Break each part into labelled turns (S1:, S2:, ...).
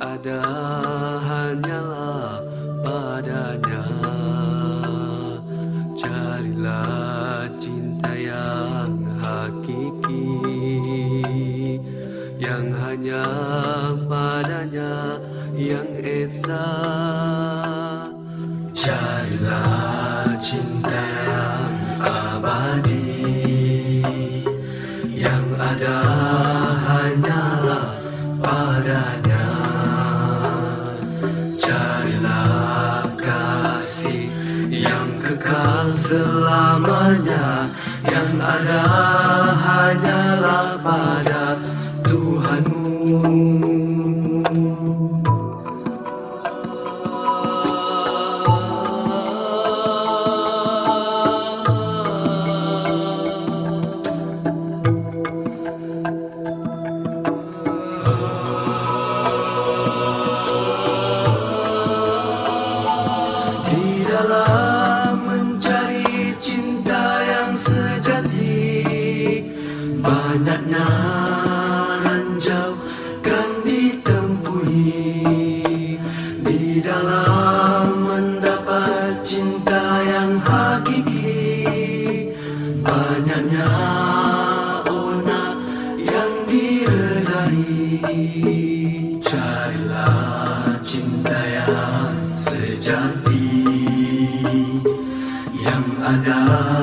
S1: ada hanyalah padanya. Carilah cinta yang hakiki Yang hanya padanya yang esa. Carilah cinta yang selamanya Yang ada hanyalah pada Tuhanmu love. akan ditempuhi di dalam mendapat cinta yang hakiki. Banyaknya ona yang diredai. Carilah cinta yang sejati yang ada.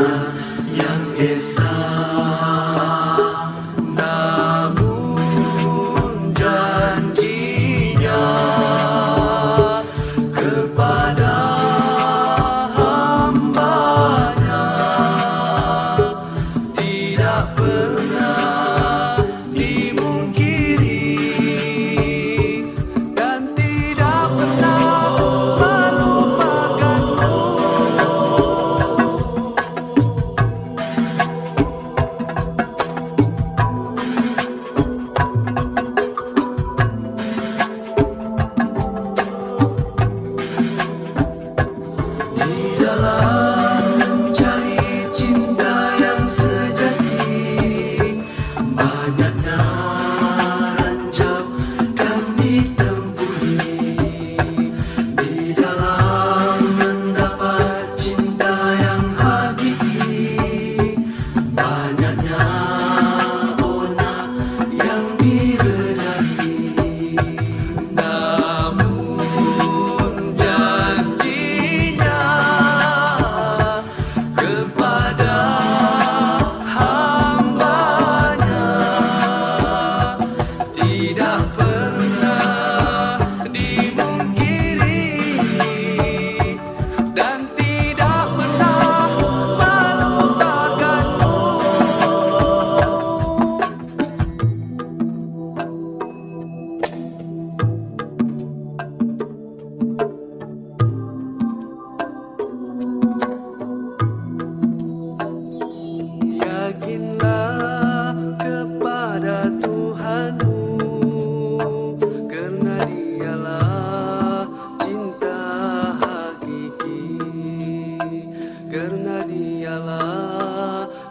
S1: nada. I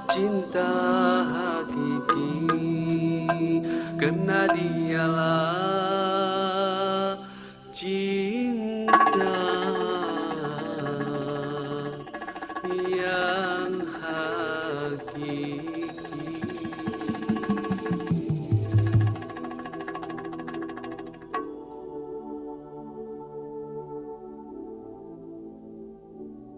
S1: cinta hakiki. Kena dialah